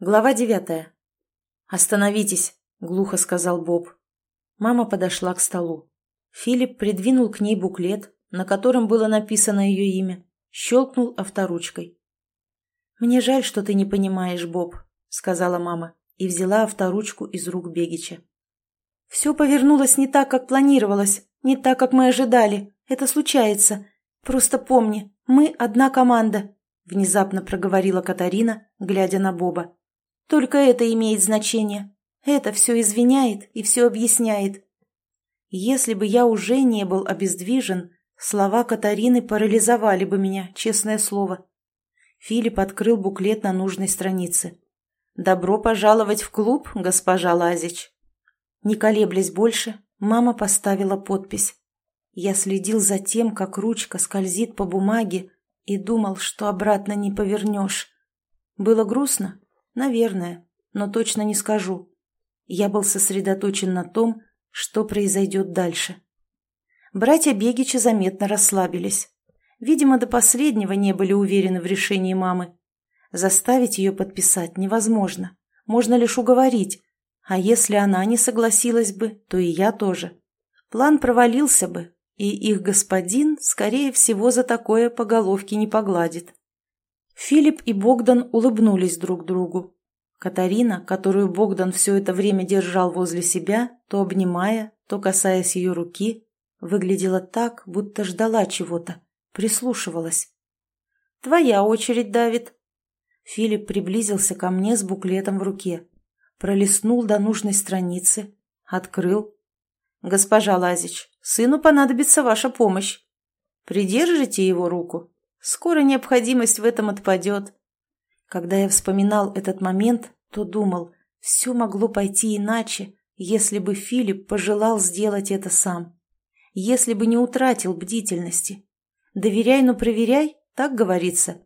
Глава девятая. «Остановитесь», — глухо сказал Боб. Мама подошла к столу. Филипп придвинул к ней буклет, на котором было написано ее имя, щелкнул авторучкой. «Мне жаль, что ты не понимаешь, Боб», — сказала мама и взяла авторучку из рук Бегича. «Все повернулось не так, как планировалось, не так, как мы ожидали. Это случается. Просто помни, мы одна команда», — внезапно проговорила Катарина, глядя на Боба. Только это имеет значение. Это все извиняет и все объясняет. Если бы я уже не был обездвижен, слова Катарины парализовали бы меня, честное слово. Филипп открыл буклет на нужной странице. «Добро пожаловать в клуб, госпожа Лазич». Не колеблясь больше, мама поставила подпись. Я следил за тем, как ручка скользит по бумаге, и думал, что обратно не повернешь. Было грустно, Наверное, но точно не скажу. Я был сосредоточен на том, что произойдет дальше. Братья Бегичи заметно расслабились. Видимо, до последнего не были уверены в решении мамы. Заставить ее подписать невозможно. Можно лишь уговорить. А если она не согласилась бы, то и я тоже. План провалился бы, и их господин, скорее всего, за такое по головке не погладит. Филипп и Богдан улыбнулись друг другу. Катарина, которую Богдан все это время держал возле себя, то обнимая, то касаясь ее руки, выглядела так, будто ждала чего-то, прислушивалась. «Твоя очередь, Давид!» Филипп приблизился ко мне с буклетом в руке, пролистнул до нужной страницы, открыл. «Госпожа Лазич, сыну понадобится ваша помощь. Придержите его руку, Скоро необходимость в этом отпадет. Когда я вспоминал этот момент, то думал, все могло пойти иначе, если бы Филипп пожелал сделать это сам. Если бы не утратил бдительности. «Доверяй, но проверяй», так говорится.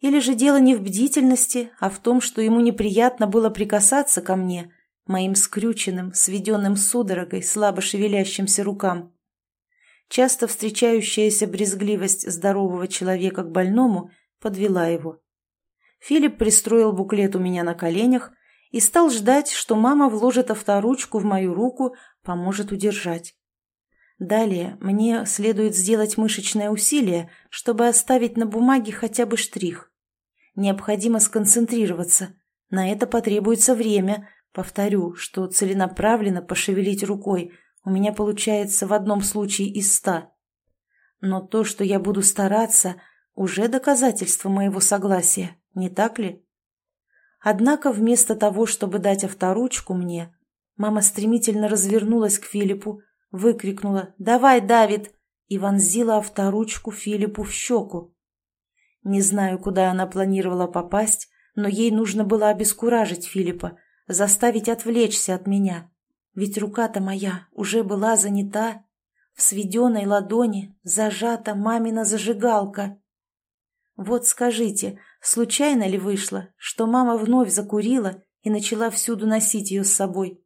Или же дело не в бдительности, а в том, что ему неприятно было прикасаться ко мне, моим скрюченным, сведенным судорогой, слабо шевелящимся рукам. Часто встречающаяся брезгливость здорового человека к больному подвела его. Филипп пристроил буклет у меня на коленях и стал ждать, что мама вложит авторучку в мою руку, поможет удержать. Далее мне следует сделать мышечное усилие, чтобы оставить на бумаге хотя бы штрих. Необходимо сконцентрироваться. На это потребуется время. Повторю, что целенаправленно пошевелить рукой, у меня получается в одном случае из ста. Но то, что я буду стараться, уже доказательство моего согласия, не так ли? Однако вместо того, чтобы дать авторучку мне, мама стремительно развернулась к Филиппу, выкрикнула «Давай, Давид!» и вонзила авторучку Филиппу в щеку. Не знаю, куда она планировала попасть, но ей нужно было обескуражить Филиппа, заставить отвлечься от меня. Ведь рука-то моя уже была занята. В сведенной ладони зажата мамина зажигалка. Вот скажите, случайно ли вышло, что мама вновь закурила и начала всюду носить ее с собой?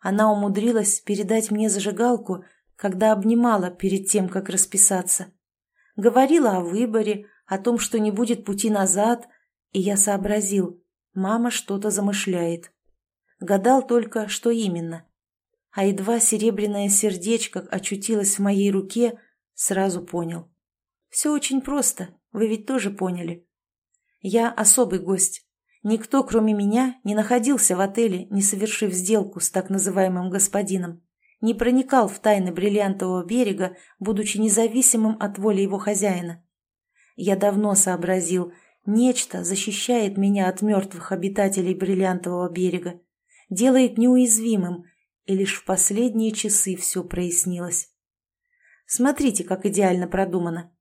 Она умудрилась передать мне зажигалку, когда обнимала перед тем, как расписаться. Говорила о выборе, о том, что не будет пути назад, и я сообразил, мама что-то замышляет. Гадал только, что именно а едва серебряное сердечко очутилось в моей руке, сразу понял. Все очень просто, вы ведь тоже поняли. Я особый гость. Никто, кроме меня, не находился в отеле, не совершив сделку с так называемым господином, не проникал в тайны бриллиантового берега, будучи независимым от воли его хозяина. Я давно сообразил, нечто защищает меня от мертвых обитателей бриллиантового берега, делает неуязвимым, и лишь в последние часы все прояснилось. Смотрите, как идеально продумано.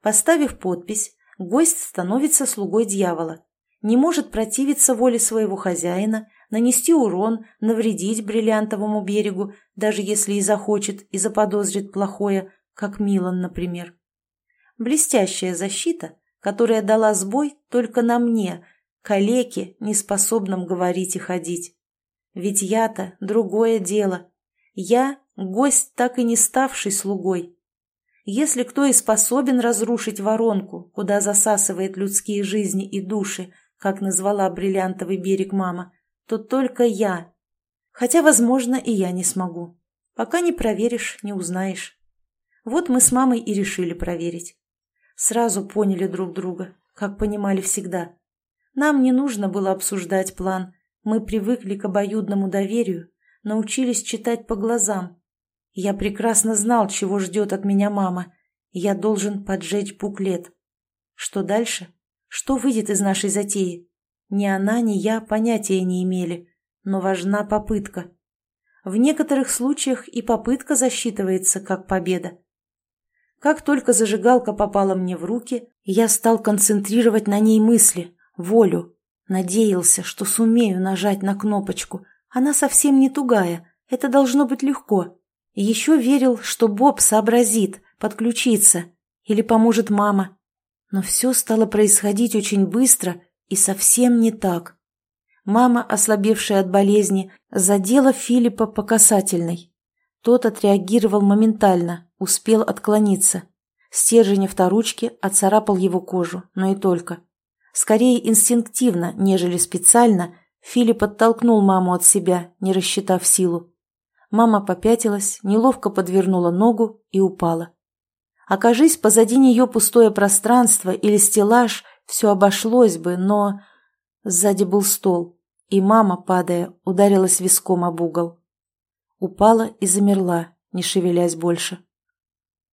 Поставив подпись, гость становится слугой дьявола, не может противиться воле своего хозяина, нанести урон, навредить бриллиантовому берегу, даже если и захочет, и заподозрит плохое, как Милан, например. Блестящая защита, которая дала сбой только на мне, калеке, неспособном говорить и ходить. Ведь я-то другое дело. Я — гость, так и не ставший слугой. Если кто и способен разрушить воронку, куда засасывает людские жизни и души, как назвала бриллиантовый берег мама, то только я. Хотя, возможно, и я не смогу. Пока не проверишь, не узнаешь. Вот мы с мамой и решили проверить. Сразу поняли друг друга, как понимали всегда. Нам не нужно было обсуждать план. Мы привыкли к обоюдному доверию, научились читать по глазам. Я прекрасно знал, чего ждет от меня мама. Я должен поджечь буклет. Что дальше? Что выйдет из нашей затеи? Ни она, ни я понятия не имели, но важна попытка. В некоторых случаях и попытка засчитывается как победа. Как только зажигалка попала мне в руки, я стал концентрировать на ней мысли, волю. Надеялся, что сумею нажать на кнопочку. Она совсем не тугая, это должно быть легко. еще верил, что Боб сообразит, подключится. Или поможет мама. Но все стало происходить очень быстро и совсем не так. Мама, ослабевшая от болезни, задела Филиппа по касательной. Тот отреагировал моментально, успел отклониться. Стержень авторучки оцарапал его кожу, но и только. Скорее инстинктивно, нежели специально, Филипп оттолкнул маму от себя, не рассчитав силу. Мама попятилась, неловко подвернула ногу и упала. Окажись позади нее пустое пространство или стеллаж, все обошлось бы, но... Сзади был стол, и мама, падая, ударилась виском об угол. Упала и замерла, не шевелясь больше.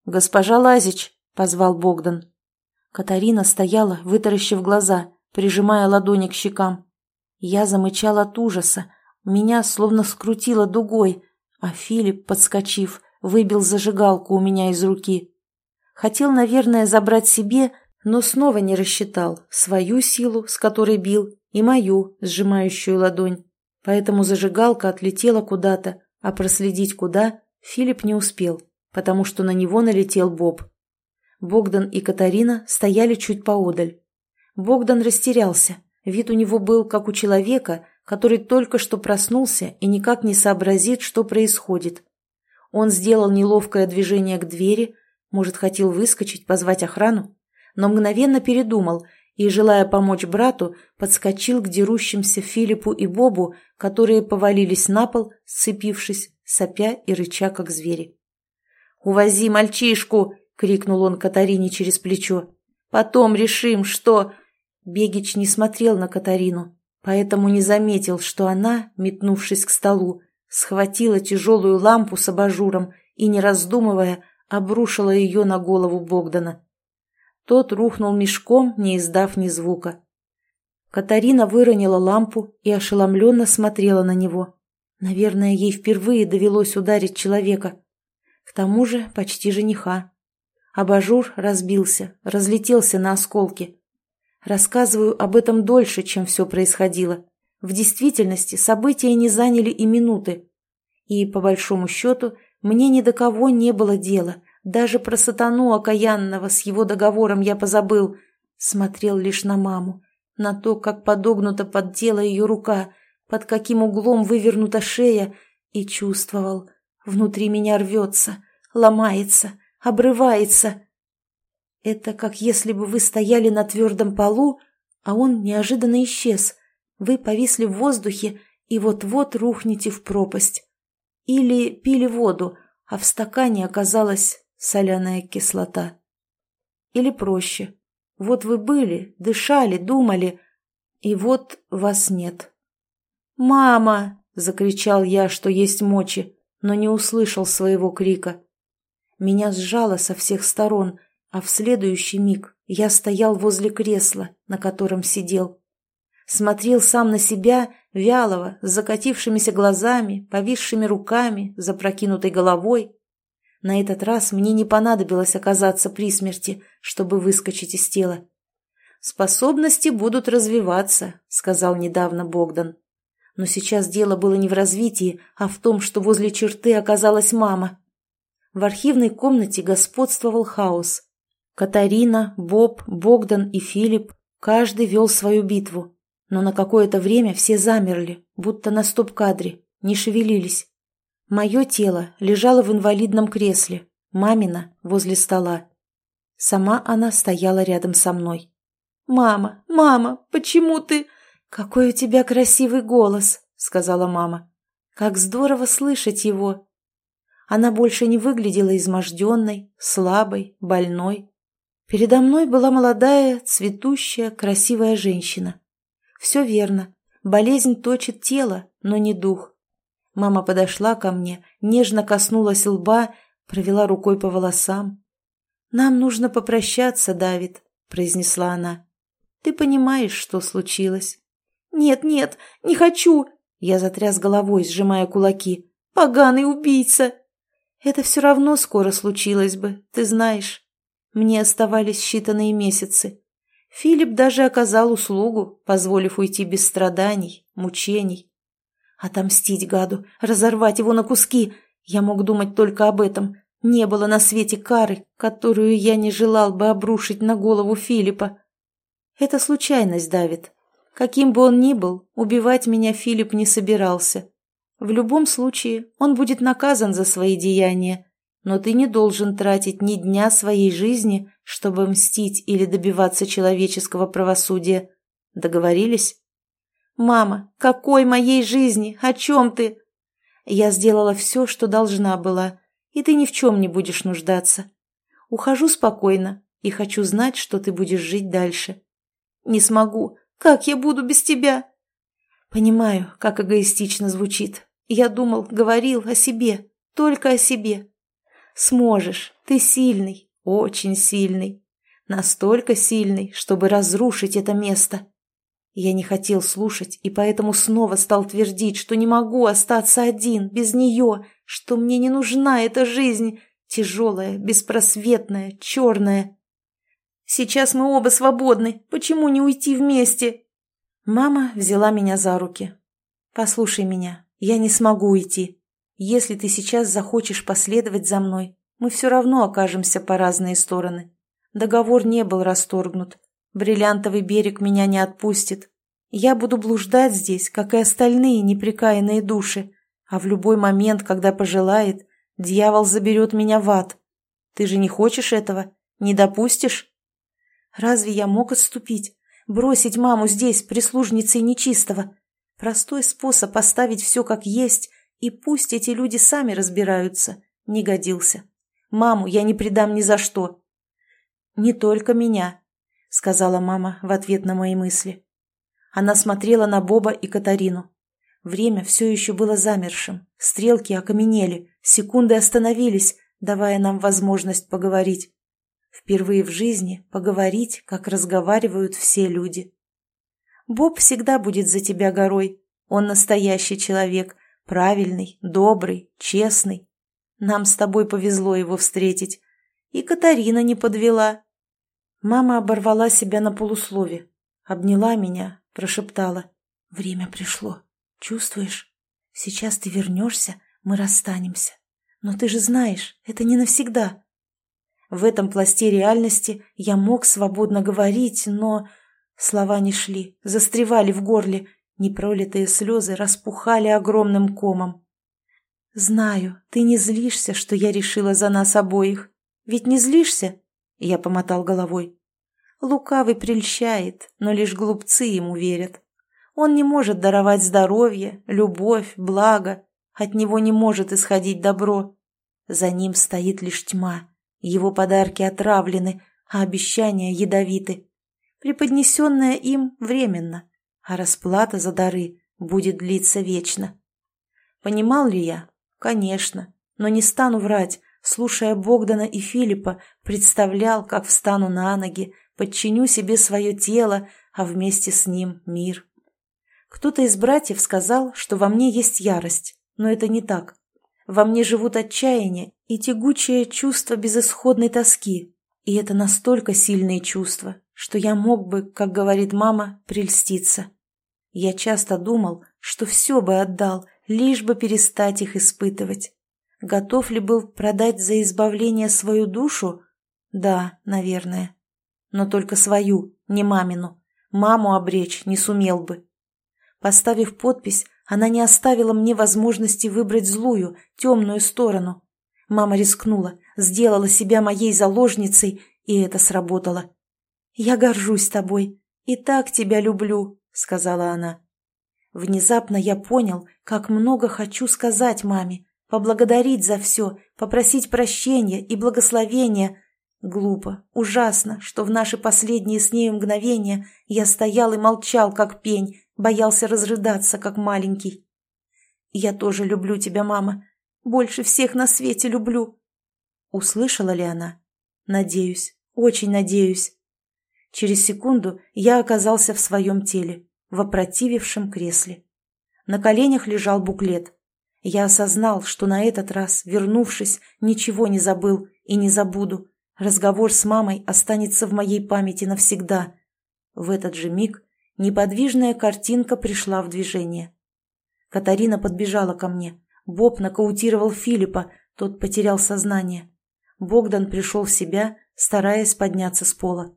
«Госпожа Лазич!» — позвал Богдан. Катарина стояла, вытаращив глаза, прижимая ладони к щекам. Я замычал от ужаса, меня словно скрутило дугой, а Филипп, подскочив, выбил зажигалку у меня из руки. Хотел, наверное, забрать себе, но снова не рассчитал свою силу, с которой бил, и мою, сжимающую ладонь. Поэтому зажигалка отлетела куда-то, а проследить куда Филипп не успел, потому что на него налетел Боб. Богдан и Катарина стояли чуть поодаль. Богдан растерялся. Вид у него был, как у человека, который только что проснулся и никак не сообразит, что происходит. Он сделал неловкое движение к двери, может, хотел выскочить, позвать охрану? Но мгновенно передумал и, желая помочь брату, подскочил к дерущимся Филиппу и Бобу, которые повалились на пол, сцепившись, сопя и рыча, как звери. «Увози мальчишку!» — крикнул он Катарине через плечо. «Потом решим, что...» Бегич не смотрел на Катарину, поэтому не заметил, что она, метнувшись к столу, схватила тяжелую лампу с абажуром и, не раздумывая, обрушила ее на голову Богдана. Тот рухнул мешком, не издав ни звука. Катарина выронила лампу и ошеломленно смотрела на него. Наверное, ей впервые довелось ударить человека. К тому же почти жениха. Абажур разбился, разлетелся на осколки. Рассказываю об этом дольше, чем все происходило. В действительности события не заняли и минуты. И, по большому счету, мне ни до кого не было дела, даже про сатану окаянного с его договором я позабыл. Смотрел лишь на маму, на то, как подогнута под тело ее рука, под каким углом вывернута шея, и чувствовал, внутри меня рвется, ломается, обрывается. Это как если бы вы стояли на твердом полу, а он неожиданно исчез. Вы повисли в воздухе и вот-вот рухнете в пропасть. Или пили воду, а в стакане оказалась соляная кислота. Или проще. Вот вы были, дышали, думали, и вот вас нет. «Мама!» — закричал я, что есть мочи, но не услышал своего крика. Меня сжало со всех сторон, а в следующий миг я стоял возле кресла, на котором сидел. Смотрел сам на себя вялого, с закатившимися глазами, повисшими руками, запрокинутой головой. На этот раз мне не понадобилось оказаться при смерти, чтобы выскочить из тела. «Способности будут развиваться», — сказал недавно Богдан. Но сейчас дело было не в развитии, а в том, что возле черты оказалась мама. В архивной комнате господствовал хаос. Катарина, Боб, Богдан и Филипп каждый вел свою битву. Но на какое-то время все замерли, будто на стоп-кадре, не шевелились. Мое тело лежало в инвалидном кресле, мамина возле стола. Сама она стояла рядом со мной. «Мама, мама, почему ты...» «Какой у тебя красивый голос», — сказала мама. «Как здорово слышать его!» Она больше не выглядела изможденной, слабой, больной. Передо мной была молодая, цветущая, красивая женщина. Все верно. Болезнь точит тело, но не дух. Мама подошла ко мне, нежно коснулась лба, провела рукой по волосам. «Нам нужно попрощаться, Давид», — произнесла она. «Ты понимаешь, что случилось?» «Нет, нет, не хочу!» Я затряс головой, сжимая кулаки. «Поганый убийца!» «Это все равно скоро случилось бы, ты знаешь. Мне оставались считанные месяцы. Филипп даже оказал услугу, позволив уйти без страданий, мучений. Отомстить гаду, разорвать его на куски. Я мог думать только об этом. Не было на свете кары, которую я не желал бы обрушить на голову Филиппа. Это случайность давит. Каким бы он ни был, убивать меня Филипп не собирался. В любом случае, он будет наказан за свои деяния. Но ты не должен тратить ни дня своей жизни, чтобы мстить или добиваться человеческого правосудия. Договорились? «Мама, какой моей жизни? О чем ты?» «Я сделала все, что должна была, и ты ни в чем не будешь нуждаться. Ухожу спокойно и хочу знать, что ты будешь жить дальше». «Не смогу. Как я буду без тебя?» «Понимаю, как эгоистично звучит. Я думал, говорил о себе, только о себе. Сможешь, ты сильный, очень сильный. Настолько сильный, чтобы разрушить это место». Я не хотел слушать и поэтому снова стал твердить, что не могу остаться один, без нее, что мне не нужна эта жизнь, тяжелая, беспросветная, черная. Сейчас мы оба свободны, почему не уйти вместе? Мама взяла меня за руки. Послушай меня, я не смогу уйти. Если ты сейчас захочешь последовать за мной, мы все равно окажемся по разные стороны. Договор не был расторгнут, Бриллиантовый берег меня не отпустит. Я буду блуждать здесь, как и остальные неприкаянные души, а в любой момент, когда пожелает, дьявол заберет меня в ад. Ты же не хочешь этого? Не допустишь? Разве я мог отступить? Бросить маму здесь, прислужницей нечистого? Простой способ оставить все как есть, и пусть эти люди сами разбираются, не годился. Маму я не предам ни за что. Не только меня, сказала мама в ответ на мои мысли. Она смотрела на Боба и Катарину. Время все еще было замершим, стрелки окаменели, секунды остановились, давая нам возможность поговорить. Впервые в жизни поговорить, как разговаривают все люди. Боб всегда будет за тебя горой. Он настоящий человек, правильный, добрый, честный. Нам с тобой повезло его встретить. И Катарина не подвела. Мама оборвала себя на полуслове, обняла меня, прошептала. «Время пришло. Чувствуешь? Сейчас ты вернешься, мы расстанемся. Но ты же знаешь, это не навсегда». В этом пласте реальности я мог свободно говорить, но... Слова не шли, застревали в горле, непролитые слезы распухали огромным комом. «Знаю, ты не злишься, что я решила за нас обоих. Ведь не злишься?» Я помотал головой. Лукавый прельщает, но лишь глупцы ему верят. Он не может даровать здоровье, любовь, благо. От него не может исходить добро. За ним стоит лишь тьма. Его подарки отравлены, а обещания ядовиты. Преподнесенное им временно, а расплата за дары будет длиться вечно. Понимал ли я? Конечно, но не стану врать слушая Богдана и Филиппа, представлял, как встану на ноги, подчиню себе свое тело, а вместе с ним мир. Кто-то из братьев сказал, что во мне есть ярость, но это не так. Во мне живут отчаяние и тягучее чувство безысходной тоски, и это настолько сильные чувства, что я мог бы, как говорит мама, прельститься. Я часто думал, что все бы отдал, лишь бы перестать их испытывать. Готов ли был продать за избавление свою душу? Да, наверное. Но только свою, не мамину. Маму обречь не сумел бы. Поставив подпись, она не оставила мне возможности выбрать злую, темную сторону. Мама рискнула, сделала себя моей заложницей, и это сработало. «Я горжусь тобой и так тебя люблю», — сказала она. Внезапно я понял, как много хочу сказать маме, поблагодарить за все, попросить прощения и благословения. Глупо, ужасно, что в наши последние с нею мгновения я стоял и молчал, как пень, боялся разрыдаться, как маленький. «Я тоже люблю тебя, мама. Больше всех на свете люблю». Услышала ли она? Надеюсь, очень надеюсь. Через секунду я оказался в своем теле, в опротивившем кресле. На коленях лежал буклет. Я осознал, что на этот раз, вернувшись, ничего не забыл и не забуду. Разговор с мамой останется в моей памяти навсегда. В этот же миг неподвижная картинка пришла в движение. Катарина подбежала ко мне. Боб нокаутировал Филиппа, тот потерял сознание. Богдан пришел в себя, стараясь подняться с пола.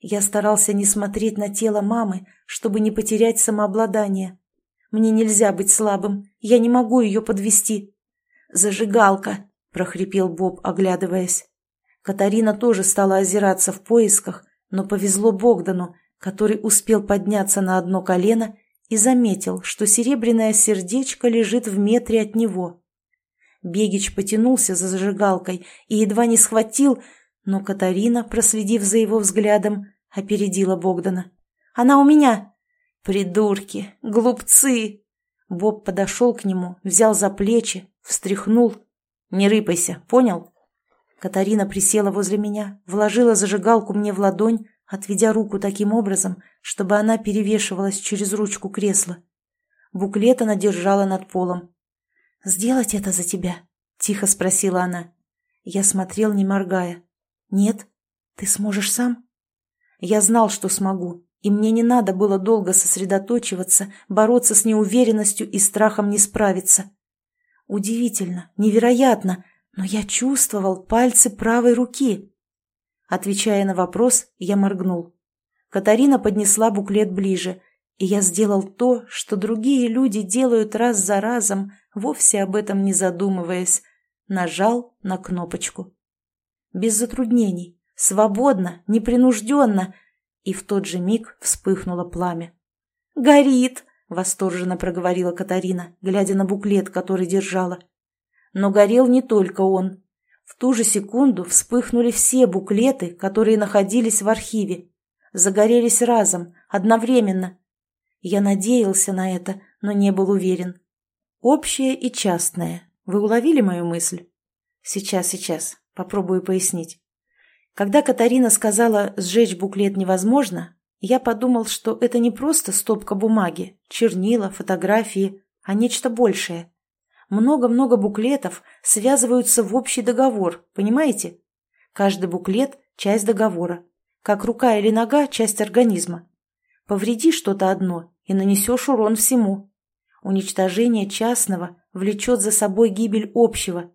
Я старался не смотреть на тело мамы, чтобы не потерять самообладание. Мне нельзя быть слабым, я не могу ее подвести. «Зажигалка!» – прохрипел Боб, оглядываясь. Катарина тоже стала озираться в поисках, но повезло Богдану, который успел подняться на одно колено и заметил, что серебряное сердечко лежит в метре от него. Бегич потянулся за зажигалкой и едва не схватил, но Катарина, проследив за его взглядом, опередила Богдана. «Она у меня!» «Придурки! Глупцы!» Боб подошел к нему, взял за плечи, встряхнул. «Не рыпайся, понял?» Катарина присела возле меня, вложила зажигалку мне в ладонь, отведя руку таким образом, чтобы она перевешивалась через ручку кресла. Буклет она держала над полом. «Сделать это за тебя?» — тихо спросила она. Я смотрел, не моргая. «Нет? Ты сможешь сам?» Я знал, что смогу, и мне не надо было долго сосредоточиваться, бороться с неуверенностью и страхом не справиться. Удивительно, невероятно, но я чувствовал пальцы правой руки. Отвечая на вопрос, я моргнул. Катарина поднесла буклет ближе, и я сделал то, что другие люди делают раз за разом, вовсе об этом не задумываясь. Нажал на кнопочку без затруднений, свободно, непринужденно, и в тот же миг вспыхнуло пламя. «Горит!» — восторженно проговорила Катарина, глядя на буклет, который держала. Но горел не только он. В ту же секунду вспыхнули все буклеты, которые находились в архиве. Загорелись разом, одновременно. Я надеялся на это, но не был уверен. Общее и частное. Вы уловили мою мысль? Сейчас, сейчас. Попробую пояснить. Когда Катарина сказала «сжечь буклет невозможно», я подумал, что это не просто стопка бумаги, чернила, фотографии, а нечто большее. Много-много буклетов связываются в общий договор, понимаете? Каждый буклет – часть договора, как рука или нога – часть организма. Повреди что-то одно и нанесешь урон всему. Уничтожение частного влечет за собой гибель общего,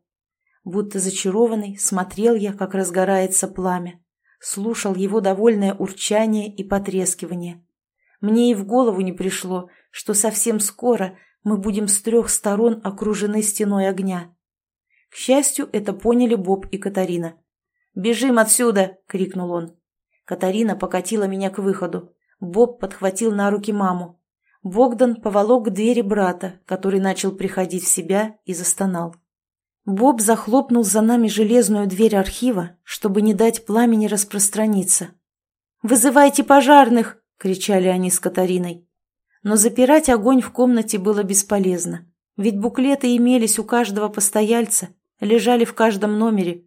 Будто зачарованный, смотрел я, как разгорается пламя. Слушал его довольное урчание и потрескивание. Мне и в голову не пришло, что совсем скоро мы будем с трех сторон окружены стеной огня. К счастью, это поняли Боб и Катарина. «Бежим отсюда!» — крикнул он. Катарина покатила меня к выходу. Боб подхватил на руки маму. Богдан поволок к двери брата, который начал приходить в себя и застонал. Боб захлопнул за нами железную дверь архива, чтобы не дать пламени распространиться. «Вызывайте пожарных!» — кричали они с Катариной. Но запирать огонь в комнате было бесполезно, ведь буклеты имелись у каждого постояльца, лежали в каждом номере.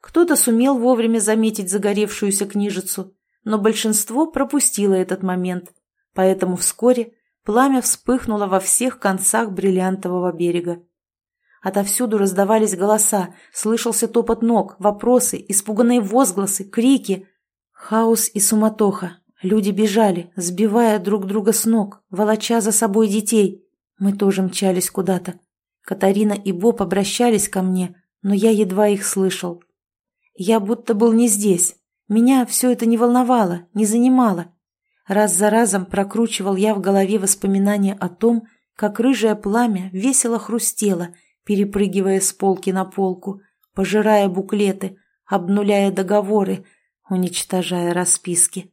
Кто-то сумел вовремя заметить загоревшуюся книжицу, но большинство пропустило этот момент, поэтому вскоре пламя вспыхнуло во всех концах бриллиантового берега. Отовсюду раздавались голоса, слышался топот ног, вопросы, испуганные возгласы, крики. Хаос и суматоха. Люди бежали, сбивая друг друга с ног, волоча за собой детей. Мы тоже мчались куда-то. Катарина и Боб обращались ко мне, но я едва их слышал. Я будто был не здесь. Меня все это не волновало, не занимало. Раз за разом прокручивал я в голове воспоминания о том, как рыжее пламя весело хрустело – перепрыгивая с полки на полку, пожирая буклеты, обнуляя договоры. уничтожая расписки.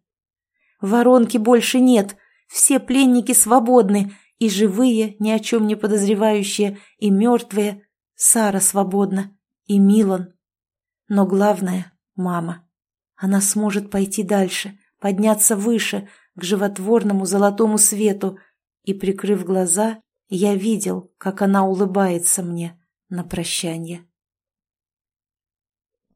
«Воронки больше нет, все пленники свободны, и живые, ни о чем не подозревающие, и мертвые. Сара свободна, и Милан. Но главное — мама. Она сможет пойти дальше, подняться выше, к животворному золотому свету, и, прикрыв глаза, я видел, как она улыбается мне на прощание.